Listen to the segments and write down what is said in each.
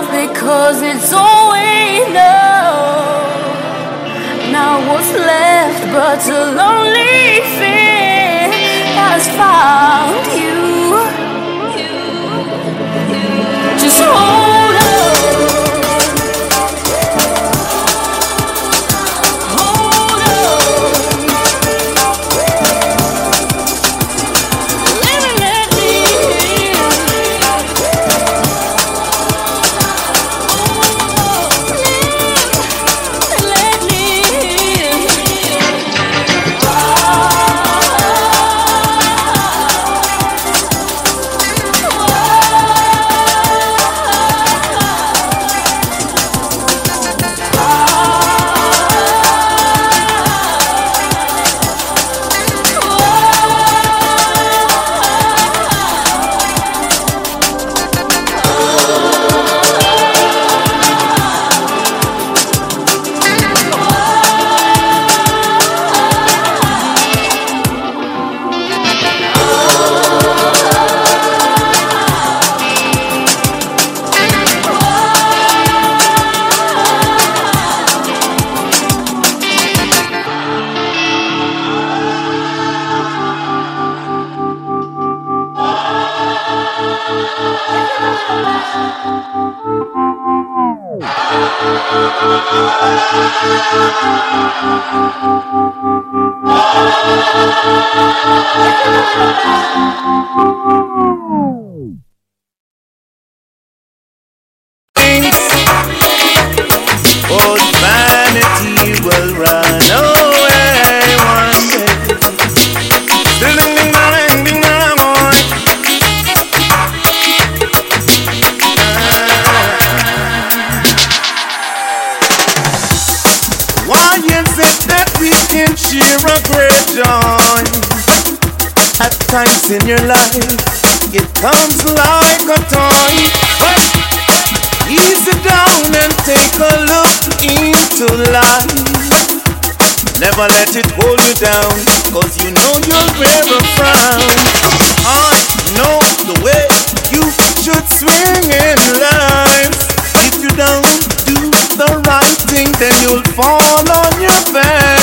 love because it's all we know. Now what's left but a lonely fear has found you. Just hold in your life, it comes like a toy. But easy down and take a look into life. Never let it hold you down, cause you know you'll wear a frown. I know the way you should swing in life. If you don't do the blink, then you'll fall on your face.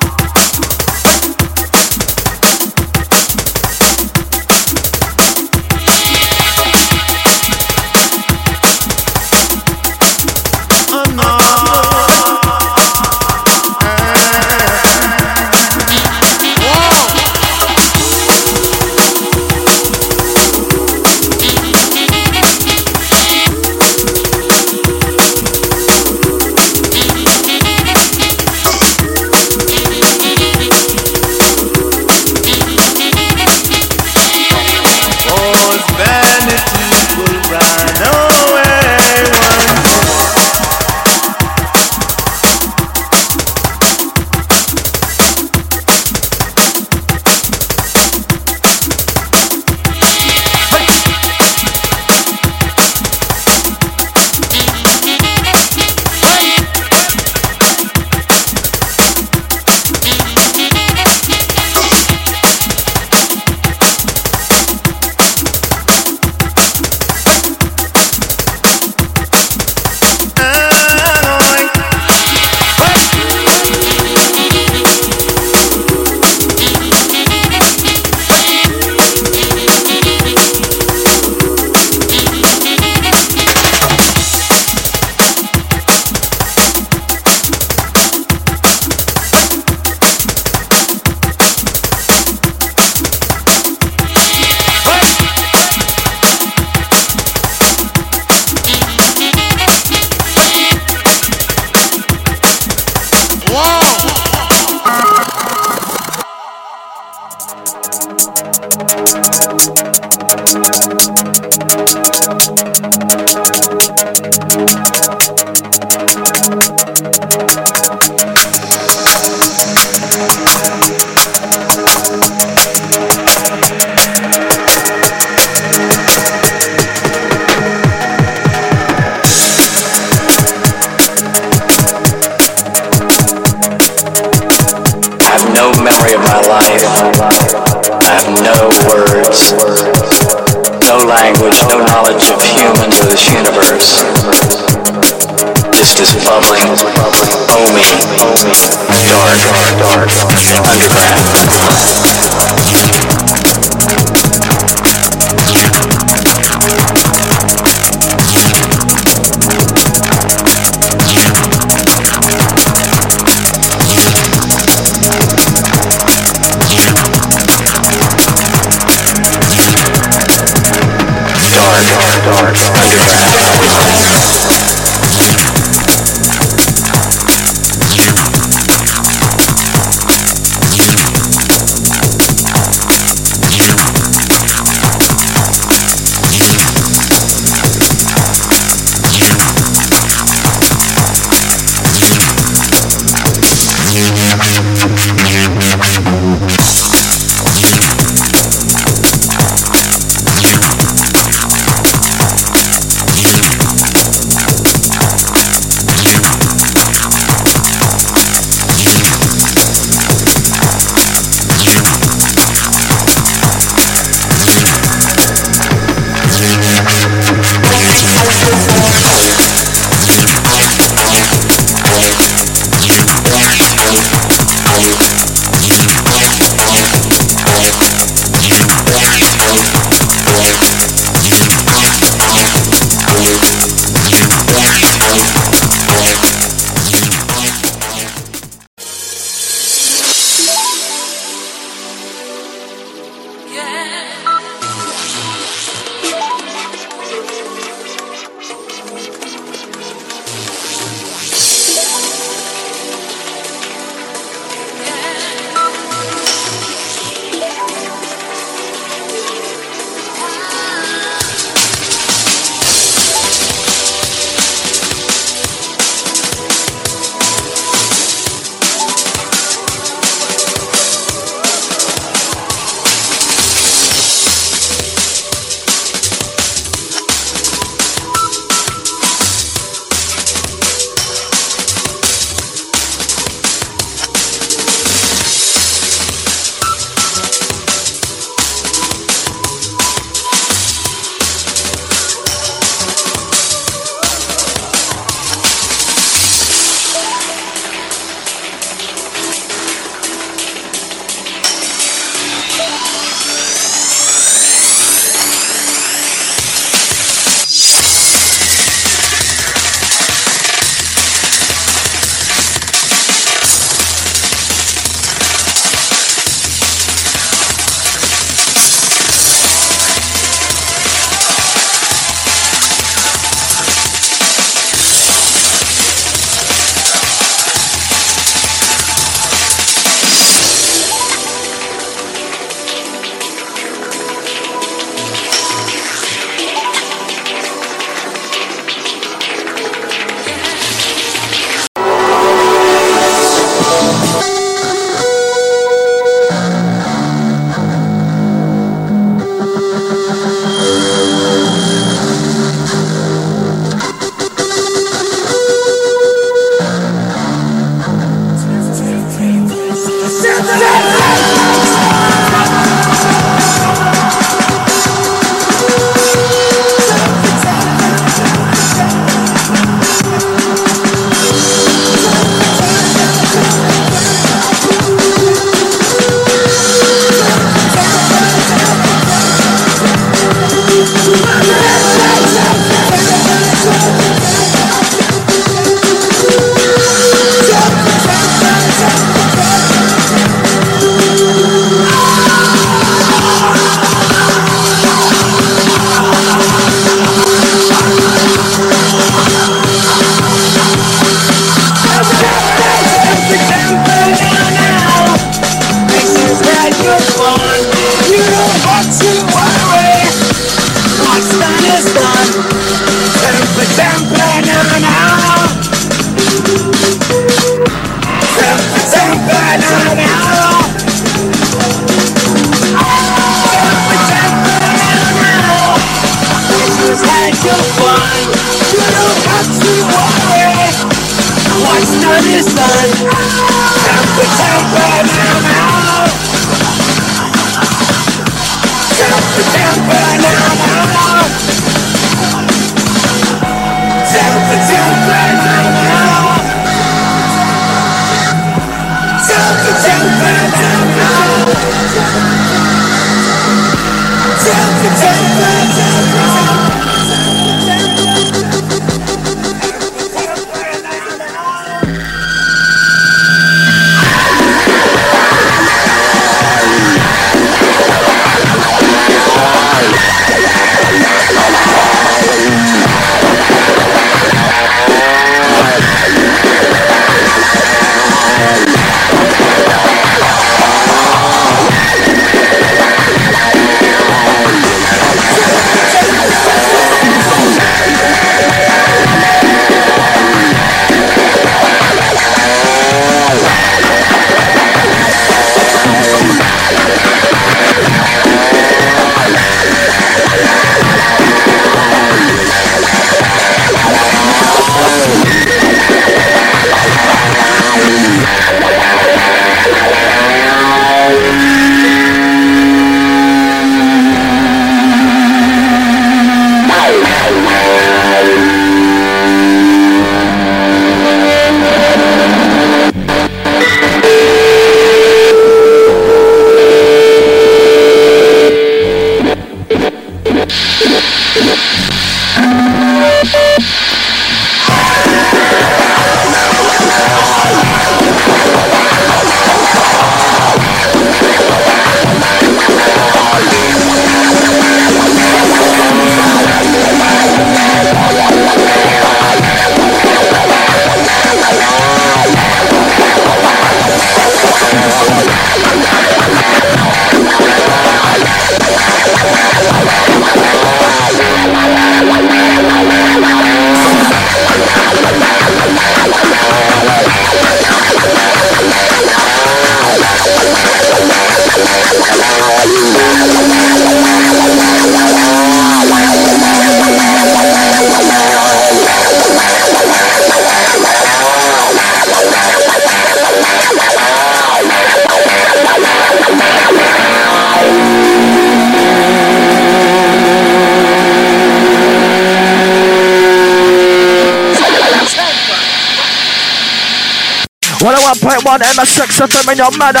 101.1 MSX FM in your manner.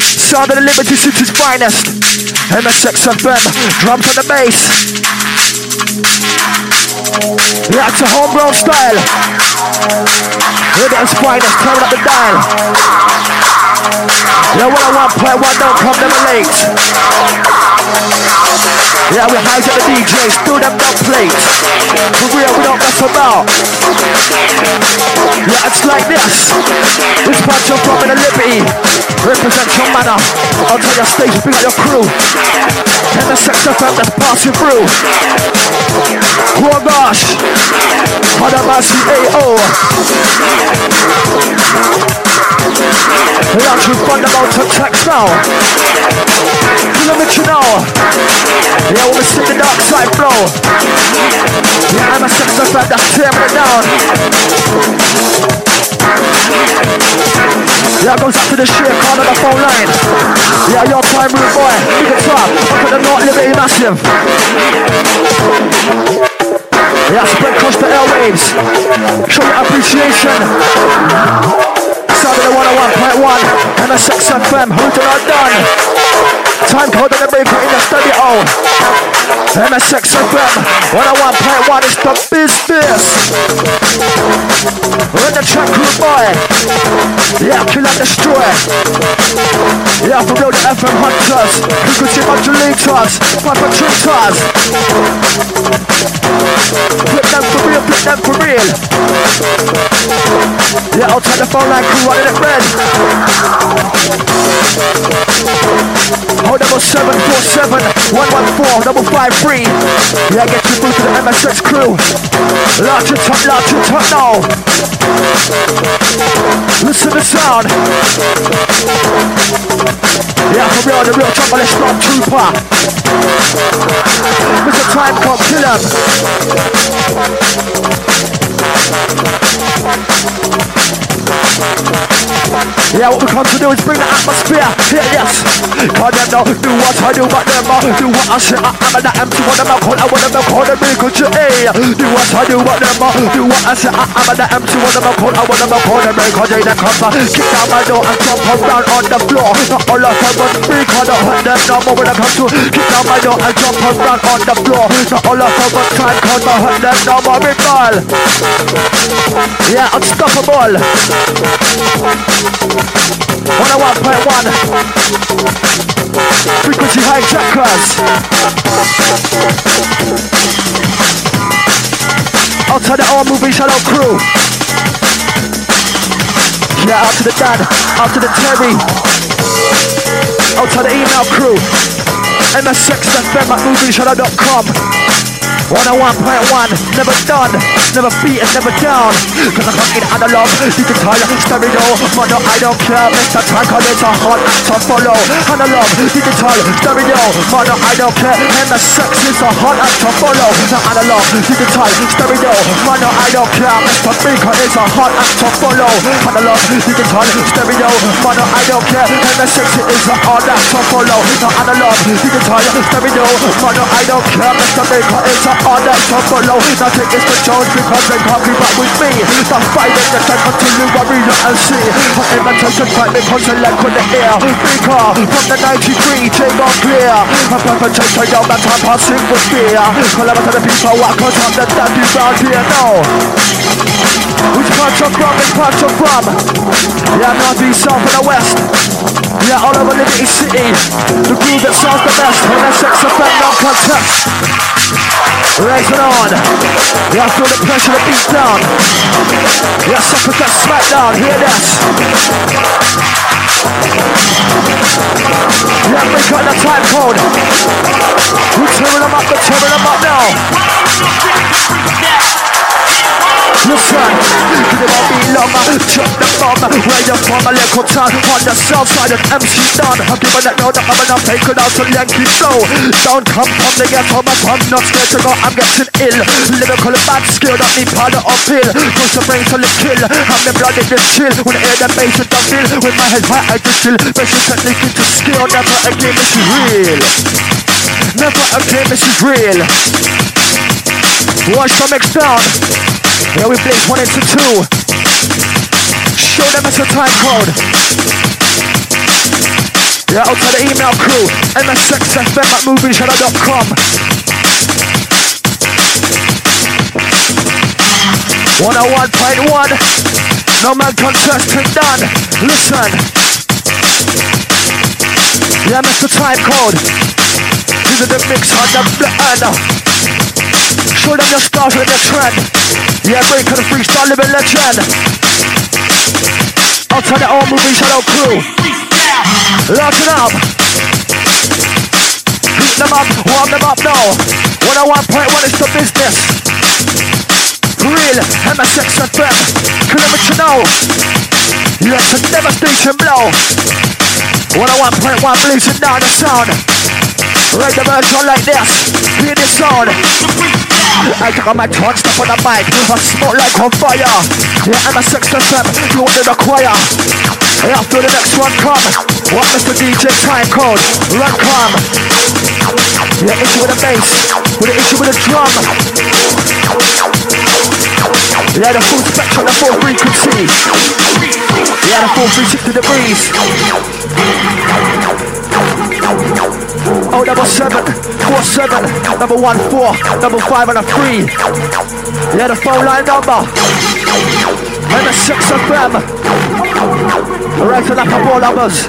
Sound of the Liberty City's finest. MSX FM, drums on the bass. Yeah, it's a homegrown style. Liberty's finest, turn up the dial. Yeah, 101.1, don't come never late. Yeah, we highs at the DJs, do them plates. For real, we don't mess about. Yeah, it's like this. This bunch of from in the Liberty. Represent your manner. Tell your stage, bring out your crew. And the sex FM that's passing through. Oh gosh. Hadamasi AO. We actually fundamental tracks now. Kilometer you know. Yeah, we see the dark side flow. Yeah, I'm a sex effect that's tearing it down. Yeah, goes up to the shit card on the phone line. Yeah, your time root boy. Big it up. Look at the North Liberty Massive. Yeah, spread across the airwaves. Show your appreciation. The 101.1 MSX FM. Who's not done? Time code on the break in the studio. MSX FM 101.1 is the business. We're in the track crew boy. Yeah, kill and destroy. Yeah, for real the FM hunters. Frequency modulators. Papa trickers. Flip them for real, flip them for real. Yeah, I'll turn the phone line crew running it red. Oh, double seven four seven one one four double five three. Yeah, get you through to the MSX crew. Large and top, large and top now. Listen to the sound. Yeah, for real, the real chocolate strong trooper. Mr. Time Cop, kill him. Yeah, what we come to do is bring the atmosphere. Yeah, yes. Them know do what I do, but them uh, do what I say. I, am an empty one my call. I want to call them because you hey. Do what I do, but them uh, do what I say. I, am an empty one my call. I want to call them because they the come. Kick down my door and jump around on the floor. Not all of them, but speak on the hurt them no more when I come to kick down my door and jump around on the floor. Not all of them, but time cause I hurt them no more. Big ball. Yeah, unstoppable. 101.1 Frequency hijackers Outside the all movie shallow crew. Yeah, out to the dad, out to the Terry. Out to the email crew. MSXFM at movieshadow.com 101.1, never done, never beaten, never down. Cause I'm fucking analog, digital, stereo, mono, I don't care. Mr. Tanker, it's a hot to follow. Analog, digital, stereo, mono, I don't care. And the sex is a hot to follow. The analog, digital, stereo, mono, I don't care. Mr. Speaker is a hot to follow. Analog, digital, stereo, mono, I don't care. And the sex is a hot to follow. The analog, digital, stereo, mono, I don't care. Mr. Speaker is a that talk below Now take this control because they can't keep up with me. The fight in the time continue warrior and see. My imitation fight because they lack on the air. Speaker from the 93 take on clear. I'm perpetrator yo my time passing with fear. To the people what cause I'm the daddy round here now Which part you're from, which part you're Yeah, north, east, south and the west Yeah, all over Liberty City The groove that sounds the best And that's effect, no contest Raise it on. Yeah, feel the pressure to beat down. Yeah, suckers that smack down. Hear this. Yeah, we got the time code. We're tearing them up, we're tearing them up now. Listen, could it all be longer? Drop the bomb, where you from a little town? On the south side of MC Don I'm giving that I'm gonna take it out to Yankee Flow Don't come from the ghetto, but I'm not scared to go. I'm getting ill, lyrical bad skill Don't powder or pill, push the brain till it kill. I'm the blood in this chill, when I hear the bass it don't feel. With my head high, I just chill. Basic technique into skill, never again, this is real. Never again, this is real. Watch the mix down yeah, we blaze one into two. Show them it's a time code. Yeah, out the email crew. MSXFM at movieshadow.com. 101.1. No man contesting done. Listen. Yeah, Mr. Time Code. These are the mix on the blender. Show them your stars with the trend. Yeah, break on the freestyle living legend. Outside the old movie shadow crew. Lock it up. Heat them up, warm them up now. 101.1 is the business. Real MSX FM. Kilometer now. Yeah, it's a devastation blow. 101.1 blazing down the sound. Right the version like this. Hear the sound. I got my tongue stuck on the mic. I smoke like on fire. Yeah, I'm a sex FM. You want the choir. Feel the next one come. What Mr. DJ time code? Run come. Yeah, issue with the bass. With the issue with the drum. Yeah, the full spectrum, the full frequency. Yeah, the full 360 degrees. Oh, double seven, four seven, double one four, double five and a three. Yeah, the phone line number. And the six of them. Right to the couple numbers.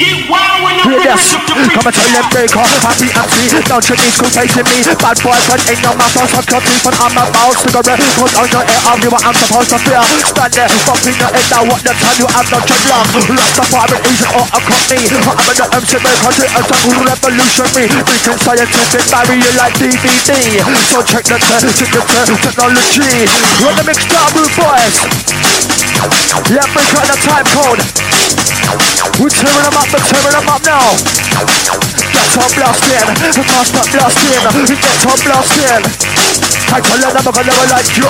This. Come and tell them break off. Happy and free. Don't you need to facing me? Bad boyfriend in your mouth. Don't cut teeth and I'm about cigarette. Put on your ear. I'll do what I'm supposed to feel. Stand there. Bumping your head now. What the time you have not your love. Lost the fire and easy or a company. I'm in the MC country. A jungle revolutionary. Reaching scientific barrier like DVD. So check the tech, check the tech, technology. Run the mixed up, boys. Yeah, break out the time code. We're tearing them up, we're tearing them up now. Get on blasting, master blasting, get on blasting. I tell them I'm gonna like you.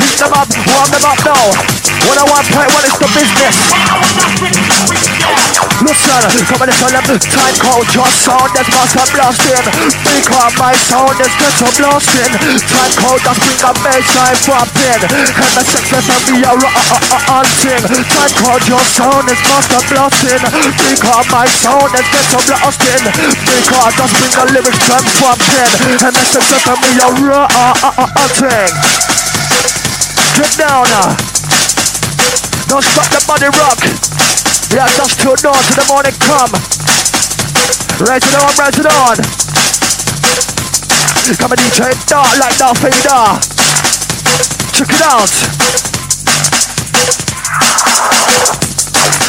Heat them up, warm them up now. 101.1 is the business. Listen, come on, tell them time code, your sound is master blasting. Because my sound is on blasting. Time code, that's bring a baseline dropping. And the success of me are hunting. Time code, your sound is master blasting. Because my sound is on blasting. Because just bring the lyrics from pumping. And the success of me are hunting. Get down now. Don't stop the body rock. Yeah, just till dawn to the morning come. Raise it on, raise it on. Come and DJ dark like Darth Vader. Check it out.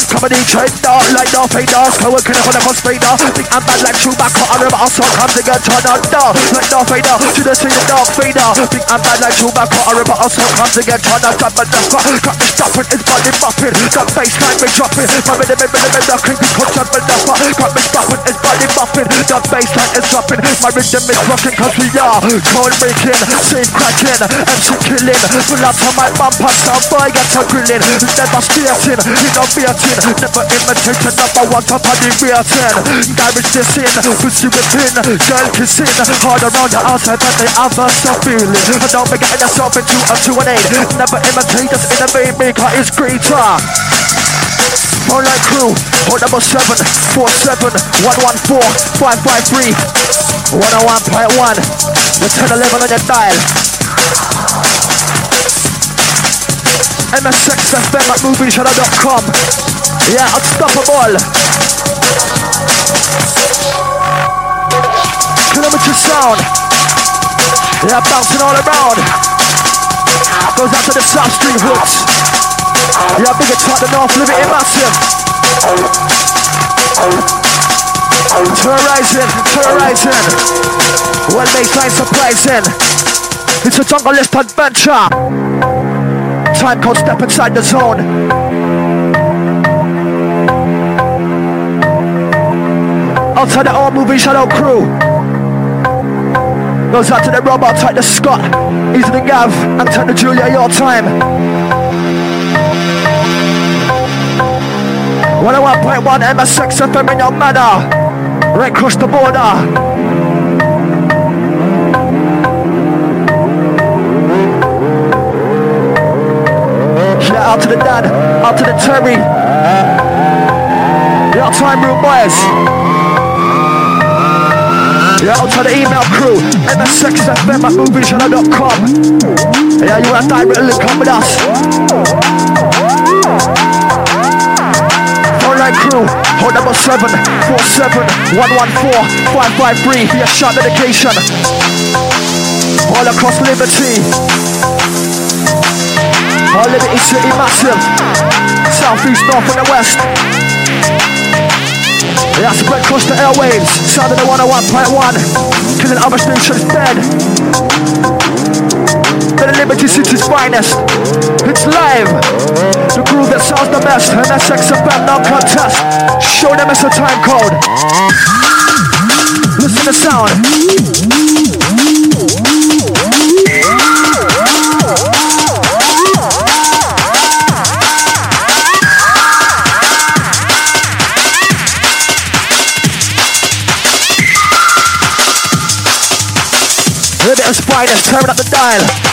Come and DJ dark like Darth Vader. So we're gonna the most Vader. Think I'm bad like Chewbacca. I remember our song comes again. Turn on dark like Darth Vader. To the scene of Darth Vader. Think I'm bad like Chewbacca. I remember our song comes again. Turn on drop and drop. Got me stopping. It's body bopping. Got baseline me dropping. My rhythm, rhythm, rhythm, rhythm. Creepy cut jump and up. Got me stopping. It's body bopping. Got baseline is dropping. My rhythm is rocking. Cause we are code breaking. Scene cracking. MC killing. Pull up on my bumper. Sound boy gets a grilling. Never skating. Innovating. Never imitate, imitating. Number one top of the rating. Garage this in. Pussy within. Girl kissing. Hard around the outside. But they have us a feeling. I don't be getting yourself into a two and eight. Never imitate us in a baby. Cause it's greater. Phone line crew, phone number 7 47 114 553 101.1 The 10 11 on your dial MSXFM at movieshadow.com Yeah, unstoppable Kilometer sound Yeah, bouncing all around Goes out to the South Street hoods yeah, big attack the North Liberty Massive. Terrorizing, terrorizing. Well made, fine, surprising. It's a jungle list adventure. Time code step inside the zone. Outside the old movie shadow crew. Goes out to the robot type the Scott. Easy the Gav and turn the Julia your time. 101.1 MSX FM in your manor. Right across the border. Shout out to the dad, out to the Terry. Your time room boys. Yeah, out to the email crew, msxfm at movieshadow.com. Yeah, you want to directly come with us. Online crew, hold number 7 47 114 553 for your shot dedication. All across Liberty. All Liberty City massive. Southeast, north and the west. Yeah, spread across the airwaves. Sound of the 101.1. Killing other stations dead. The Liberty City's finest. It's live. The crew that sounds the best. And that's XFM no contest. Show them it's a time code. Listen to the sound. Spiders tearing up the dial.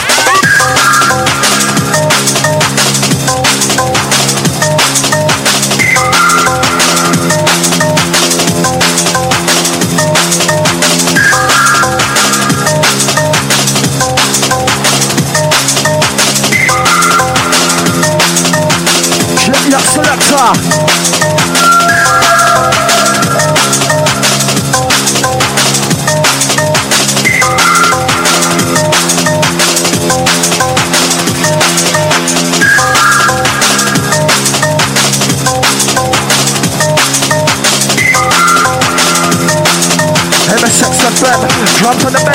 Drums on the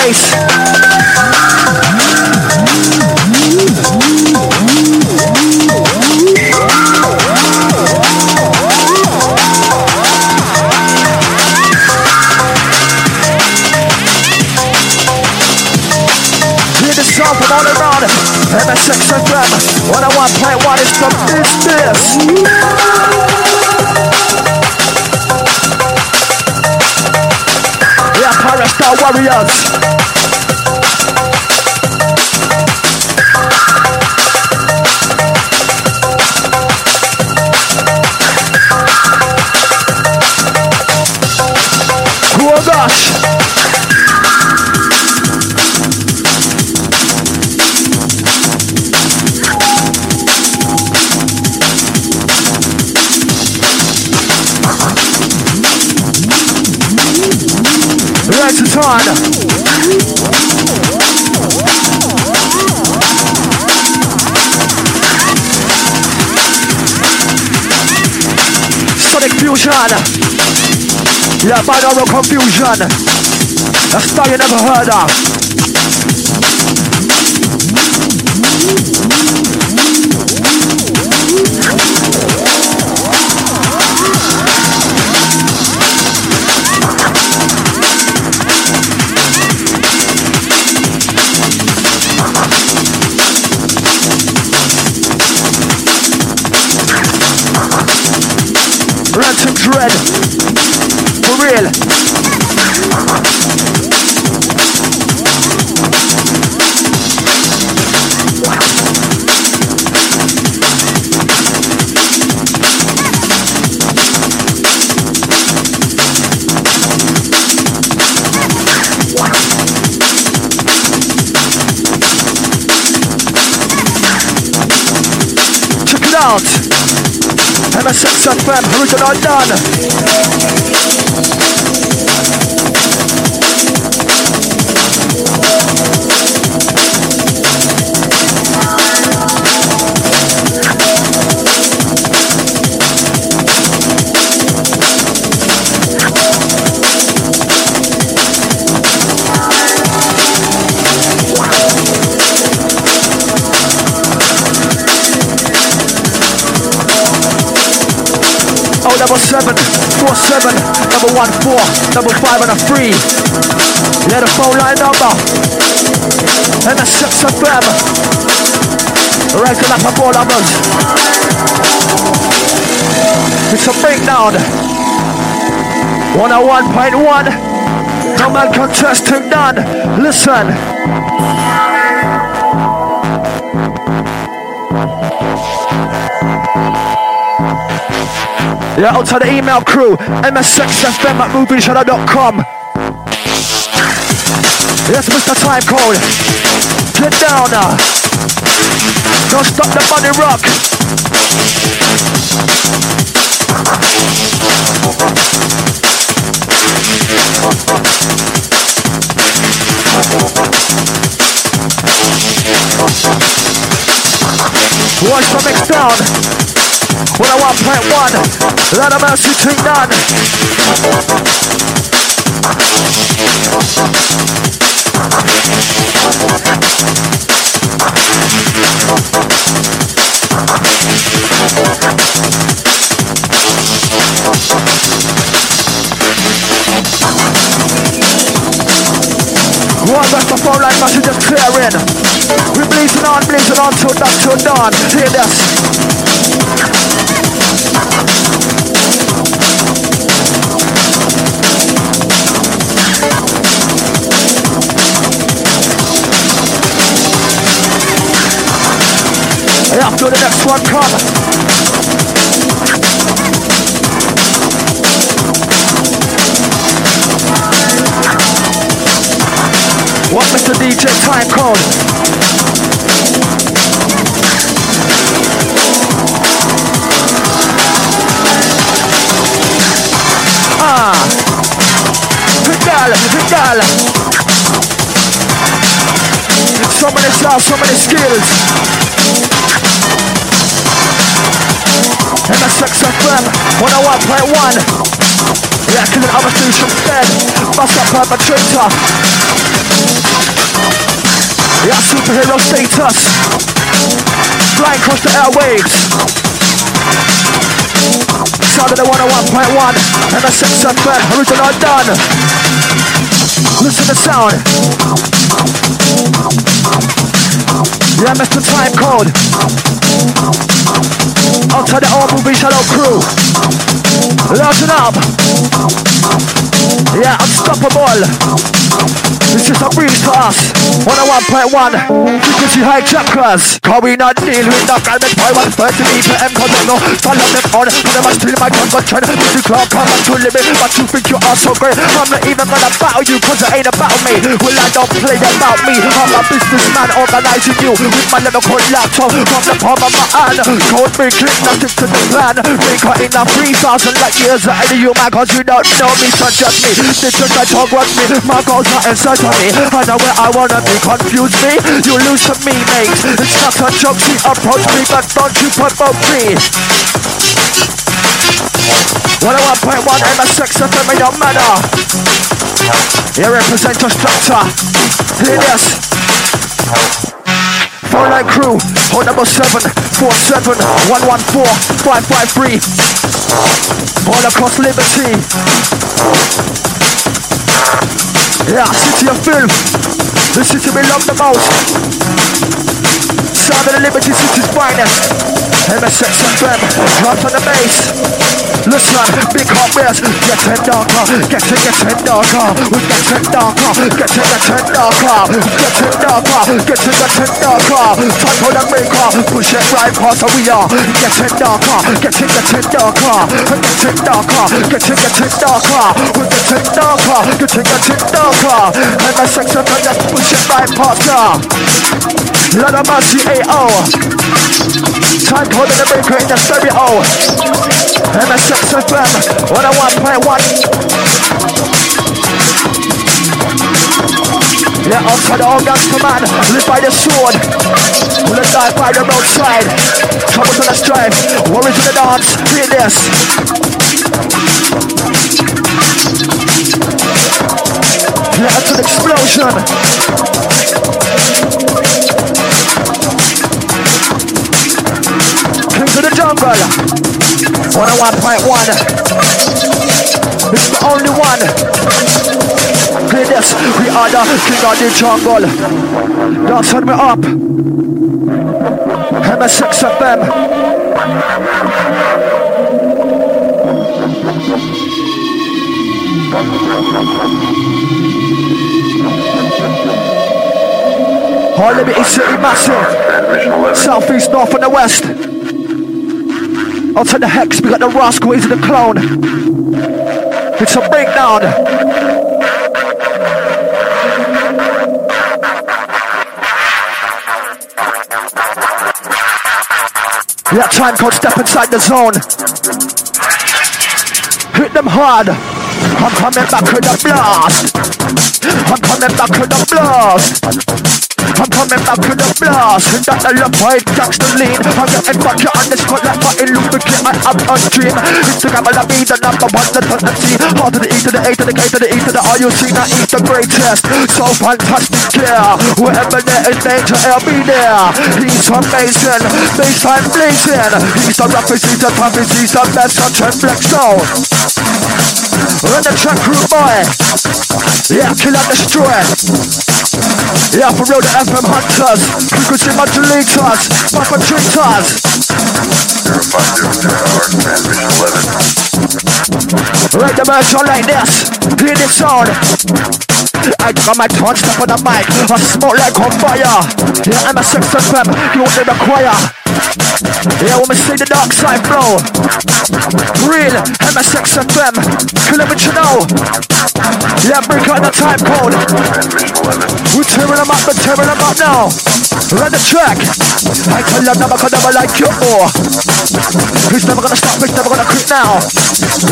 Sonic Fusion. Yeah, binaural confusion. A style you never heard of. MSX FM, original done. One four, double five and a three. Yeah, the phone line number. And the six FM. Right to that four numbers. It's a breakdown. 101.1. No man contesting done. Listen. Yeah, out to the email crew, msxfm at movieshadow.com. Yes, Mr. Time Code. Get down now. Don't stop the money rock. Watch the mix down. When I want point one, let them else you take none. One back the phone line messages clearing. We blazing on, blazing on till dawn, till dawn. Hear this. After the next one come. What Mr. DJ time code? Vidal, Vidal. So many styles, so many skills. MSX FM 101.1. Yeah, killing other dudes from dead. Bust up perpetrator. Yeah, superhero status. Flying across the airwaves. Sound of the 101.1 and the 6 FM. Original done. Listen to the sound. Yeah, Mr. Time Code. Outside the old movie Shadow Crew. Listen up. Yeah, unstoppable. This is a breeze for us. 101.1 frequency hijackers. Cause we not deal with the garment boy 130 meter M cause they know follow them on. Cause them steal my gun but trying to push the clock come to limit. But you think you are so great. I'm not even gonna battle you cause it ain't about me. Well I don't play about me. I'm a businessman organizing you with my code laptop from the palm of my hand. Code me click nothing to the plan. Maker in a 3,000 light years ahead of you man cause you don't know me so just me. This is my talk what me. My goals are inside to me I know where I wanna be, confuse me You lose to me, mate It's not a joke, she approach me But don't you provoke me 101.1 and a sex FM in your manner You represent your structure Hear this Phone line crew, phone number 747 114 553 All across Liberty. Yeah, city of filth. The city we love the most. Sound of the Liberty City's finest. MSX FM, drop on the bass. Listen, big hot beers, getting darker, getting, getting darker, we're getting darker, getting, getting darker, getting darker, getting, getting darker. Time for the maker, push it right past we are. Getting darker, getting, getting darker, getting darker, getting, getting darker, we're getting darker, getting, getting darker. And the sex of just push it right past ya. Lord of mercy, AO. Time oh. for the maker in the stereo. The Sex FM 101.1 Yeah, outside the all gangster man Live by the sword. Will die by the roadside? Trouble to the strife. Worries to the dance Hear this. Yeah, it's an explosion jungle 101.1. It's the only one. This. We are the king of the jungle. Don't turn me up. MSX FM. All Liberty City massive. Southeast, north and the west. Outside the hex, we got the rascal into the clone. It's a breakdown. That time code step inside the zone. Hit them hard. I'm coming back with the blast. I'm coming back with the blast. I'm coming back with a blast. And that I love white tracks to lean. I'm getting back you on the spot like. My lubricate I have a dream Instagram will be the number one the turn and see R to the E to the A to the K to the E to the R You see now eat the greatest So fantastic yeah. Wherever there is danger I'll be there. He's amazing. Baseline blazing. He's the roughest, he's the toughest He's the best on Tremblex Zone. Run the track crew boy. Yeah, kill and destroy Yeah, for real the FM hunters, frequency modulators, perpetrators. 0500 Right the on like this, hear this sound. I got my tongue stuck on the mic, I smoke like on fire. Yeah, I'm a sex FM, you won't choir. Yeah, when we see the dark side flow. Real MSX FM, kilometer you know. Yeah, break out the time code. We're tearing them up, we're tearing them up now. Run the track. I tell them never gonna never like you more. He's never gonna stop, he's never gonna quit now.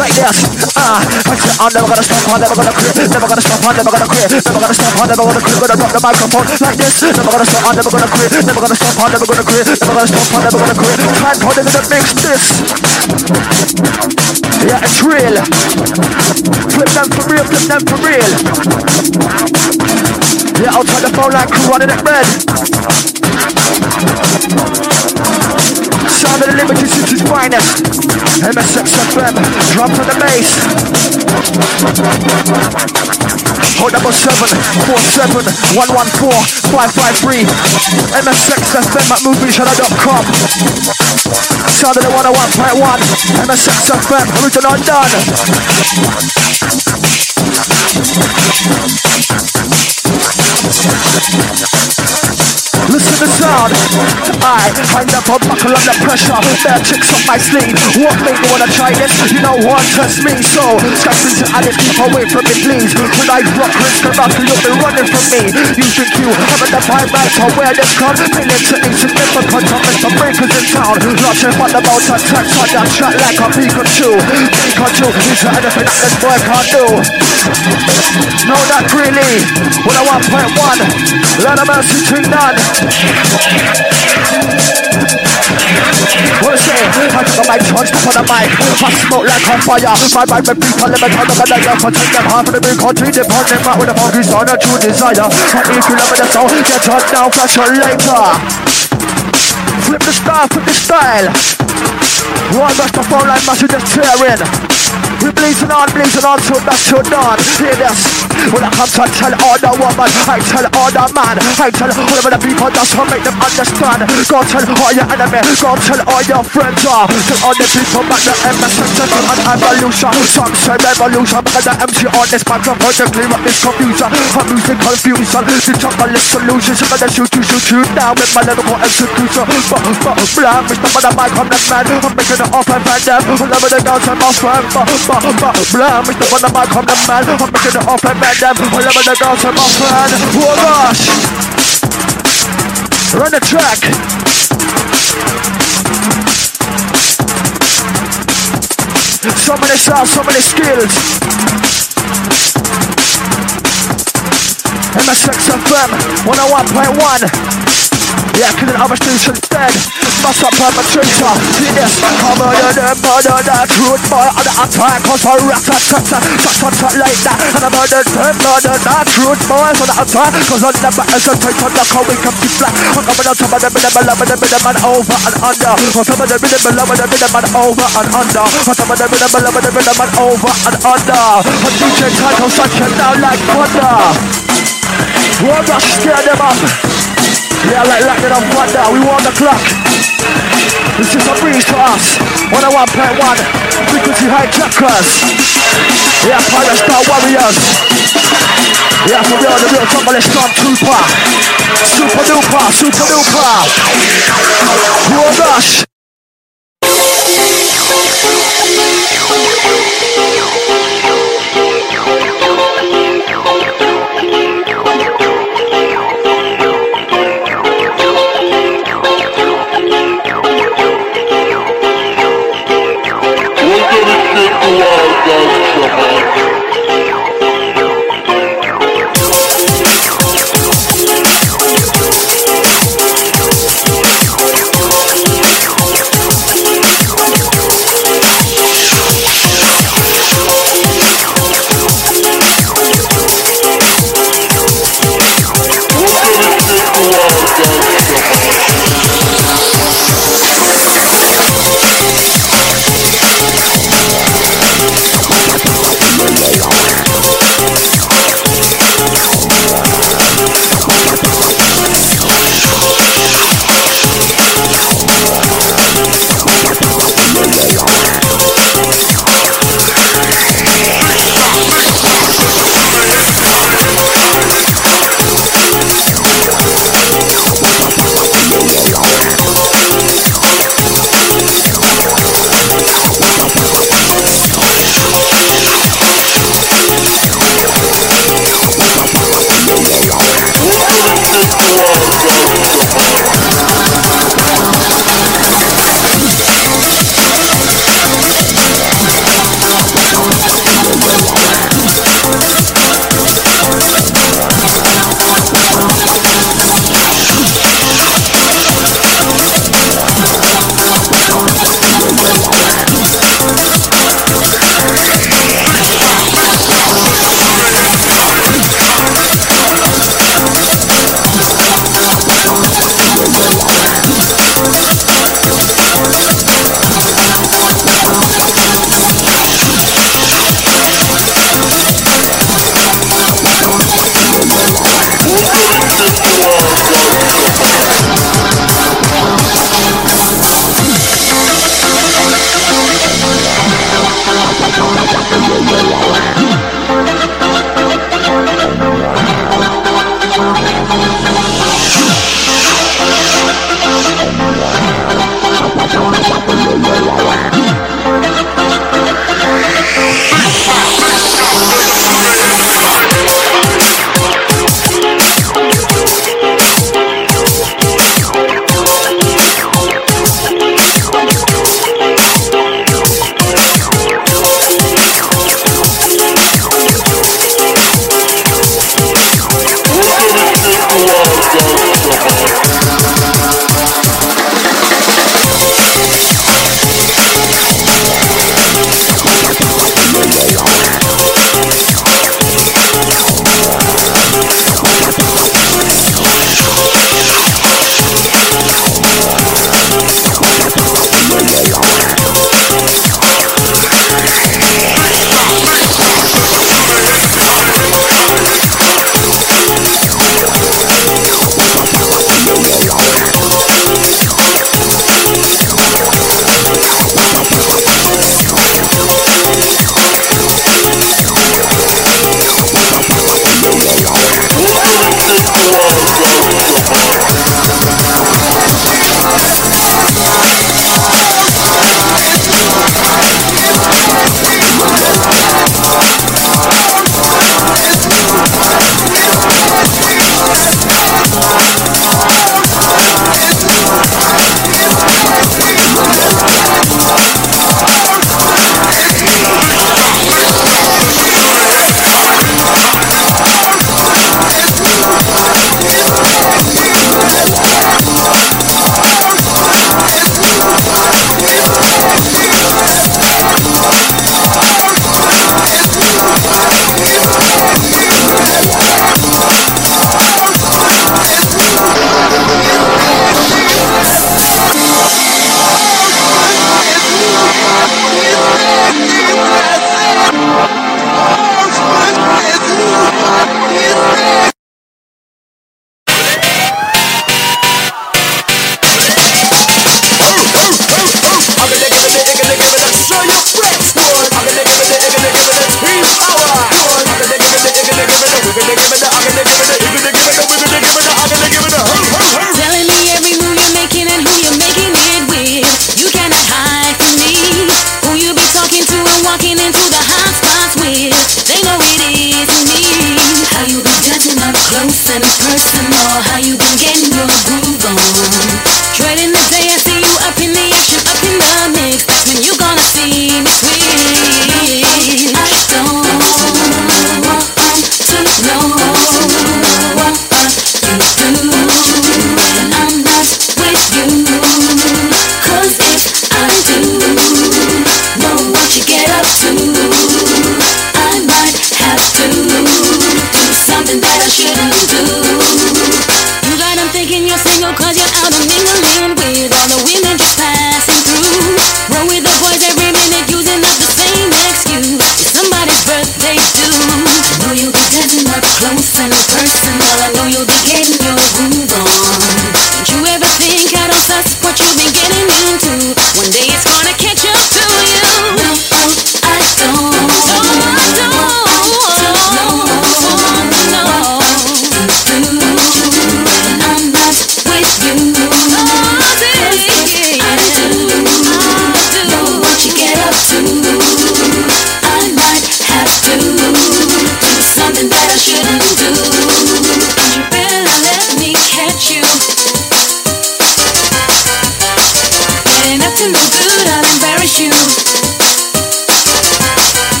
Like this. Ah, uh, I'm never gonna stop, I'm never gonna quit. Never gonna stop, I'm never gonna quit. Never gonna stop, I'm never gonna quit. Gonna drop the microphone like this. Never gonna stop, I'm never gonna quit. Never gonna stop, I'm never gonna quit. Never gonna stop, I'm never gonna quit. Time holding in the mix this. Yeah, it's real. Flip them for real, flip them for real. Yeah, outside the phone line crew running it red. Sound of the Liberty City's finest. MSXFM, drop on the bass. Hold number 747 114 553 MSXFM at movieshudder.com Sound of the 101.1 MSXFM, original done Listen to the sound. I, I never buckle under pressure. Bare tricks up my sleeve. What made you wanna try this? You know what test me. So, sketches and addicts keep away from me, please. When I rock, risk about you'll be running from me. You think you haven't the vibe right for where this comes? Feeling to insignificant of Mr. Breakers in town. Sure what about a text on that track like a Pikachu. Pikachu is anything that this boy can't do. No, not really. When I 1.1, let a mercy to none. A a mic, charged up on the mic I smoke like on fire, my mind will beat on limit on the gun I for take them half of the big country Depending on with the funky sound and true desire And if you love the sound, get on down, flash on later Flip the style, flip the style One rush the phone line, massive just tearing we blazing on, blazing on till that's till dawn. Hear this. When I come to tell all the woman, I tell all the man, I tell all of the people that's to make them understand. Go tell all your enemy, go tell all your friends, uh, tell all the people about the MSN and evolution. Some say revolution, because the MC on this microphone to clear up this confusion. For music confusion, the is solution. So gonna shoot you, shoot you down with my lyrical execution. But, but, blah, Mr. The mic on the man, I'm making it off and band them. Of the girls and my friends, but, Blah, Mr. Van the mic, I'm the man. I'm making it off and man them All over the girls and my friend. Oh gosh Run the track. So many sounds, so many skills. MSX FM 101.1 yeah, killing other stations up perpetrator. See this? Come murder them, murder that. Truth boy on the attack. Cause rat tat tat tat tat tat like that. And I murder them, murder that. Boys on the attack. Cause I never hesitate on the call. We come to flat. I'm coming out top of the middle, below the middle, man over and under. On top of the middle, below the middle, man over and under. On top of the middle, below the middle, man over and under. A DJ title such down like thunder. The scare them up? Yeah, like lightning on thunder, we want the clock. This is a breeze to us. 101.1 frequency hijackers. Yeah, pirate star warriors. Yeah, for real, the real tumble stormtrooper. Super duper, super duper. Oh gosh. Yeah.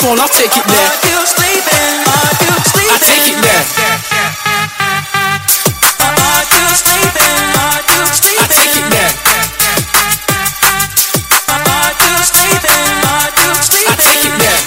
Phone, I'll take it there. Are you sleeping? Are you sleeping? I take it there. Are you sleeping? Are you sleeping? I take it there. Are you sleeping? Are you sleeping? I take it there.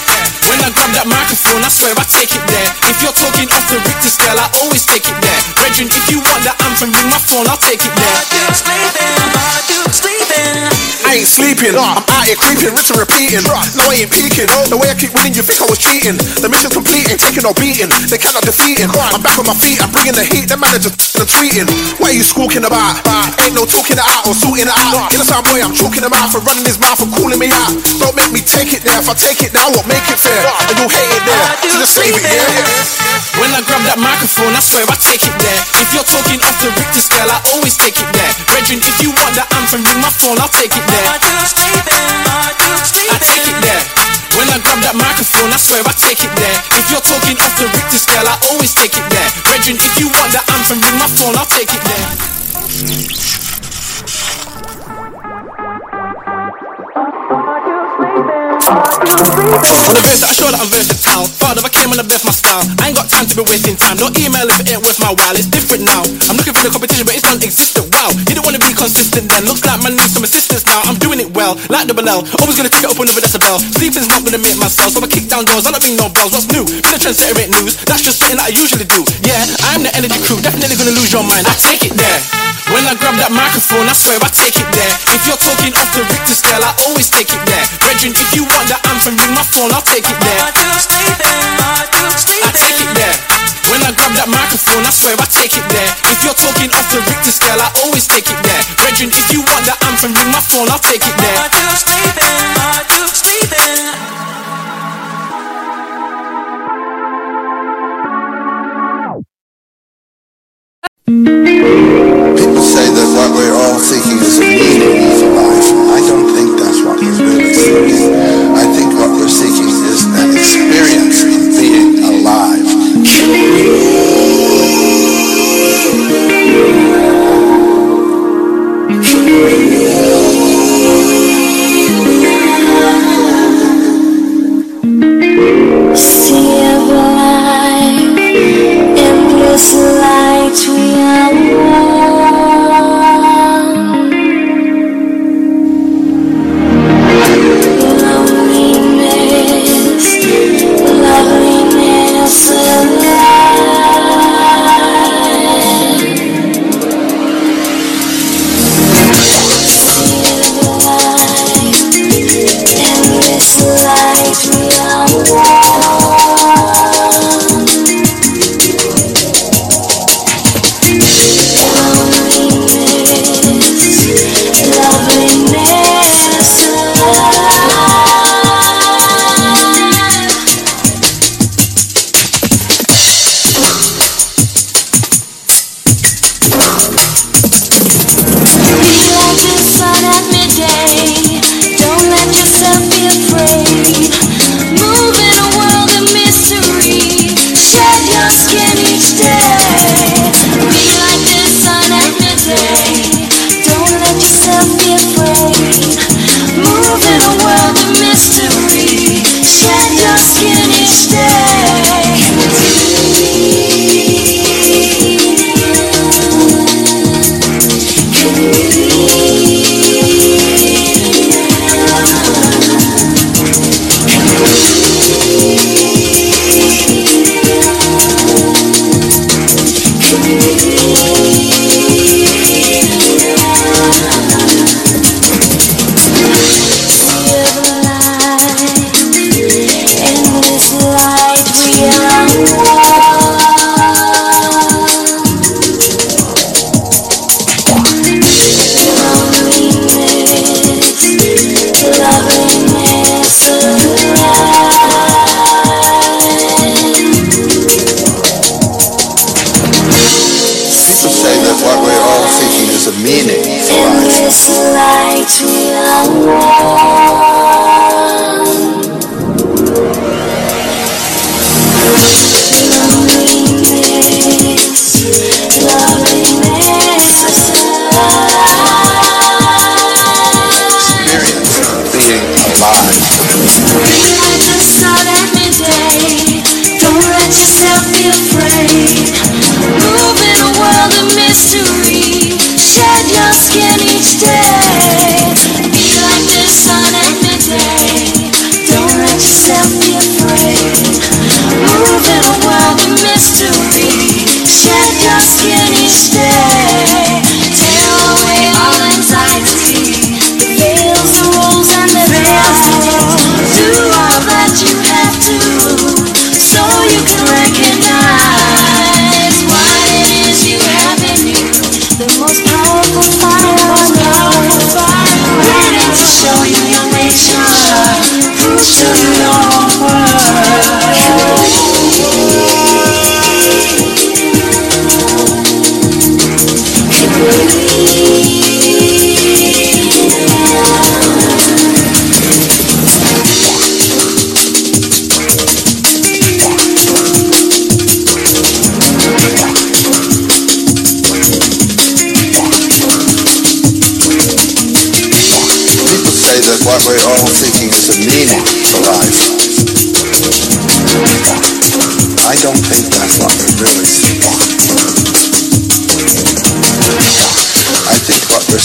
When I grab that microphone, I swear I take it there. If you're talking off the Richter scale, I always take it there. Regin, if you want the anthem, ring my phone, I'll take it there. Are you sleeping? Are you sleeping? I ain't sleeping. I'm out here creeping, rinse and repeating. No, I ain't peeking. The way I keep winning, you think I was cheating. The mission's complete, ain't taking no beating. They cannot defeat him. I'm back on my feet, I'm bringing the heat. The manager the tweeting. What are you squawking about? Ain't no talking it out or sorting it out. Get a sound boy, I'm talking about for running his mouth and calling me out. Don't make me take it there. If I take it now, what make it fair? And you'll hate it there. So just save it, yeah, yeah. When I grab that microphone, I swear I take it there. If you're talking off the Richter scale, I always take it there. Regin, if you want the anthem, ring my phone, I'll take it there. I take it there. When I grab that microphone, I swear I take it there. If you're talking off the Richter scale, I always take it there. Brethren, if you want that anthem, ring my phone, I'll take it there. On the verse that I show that I'm versatile. Father, I came on the best my style. I ain't got time to be wasting time. No email if it ain't worth my while. It's different now. I'm looking for the competition, but it's non-existent. Wow, you don't wanna be consistent then. Looks like man needs some assistance now. I'm doing it well, like double L. Always gonna take it up another decibel. Sleeping's not gonna make myself, so I kick down doors. I don't ring no bells. What's new? Been a trendsetter ain't news. That's just something that I usually do. Yeah, I'm the energy crew. Definitely gonna lose your mind. I take it there. When I grab that microphone, I swear I take it there. If you're talking off the Richter scale, I always take it there. Brethren, if you want that anthem, ring my phone, I'll take it there. I take it there. When I grab that microphone, I swear I take it there. If you're talking off the Richter scale, I always take it there. Brethren, if you want that anthem, ring my phone, I'll take it there. People say that what we're all seeking is a meaning for life. I don't think that's what we're really seeking. I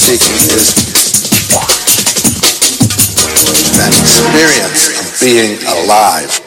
60s that experience of being alive.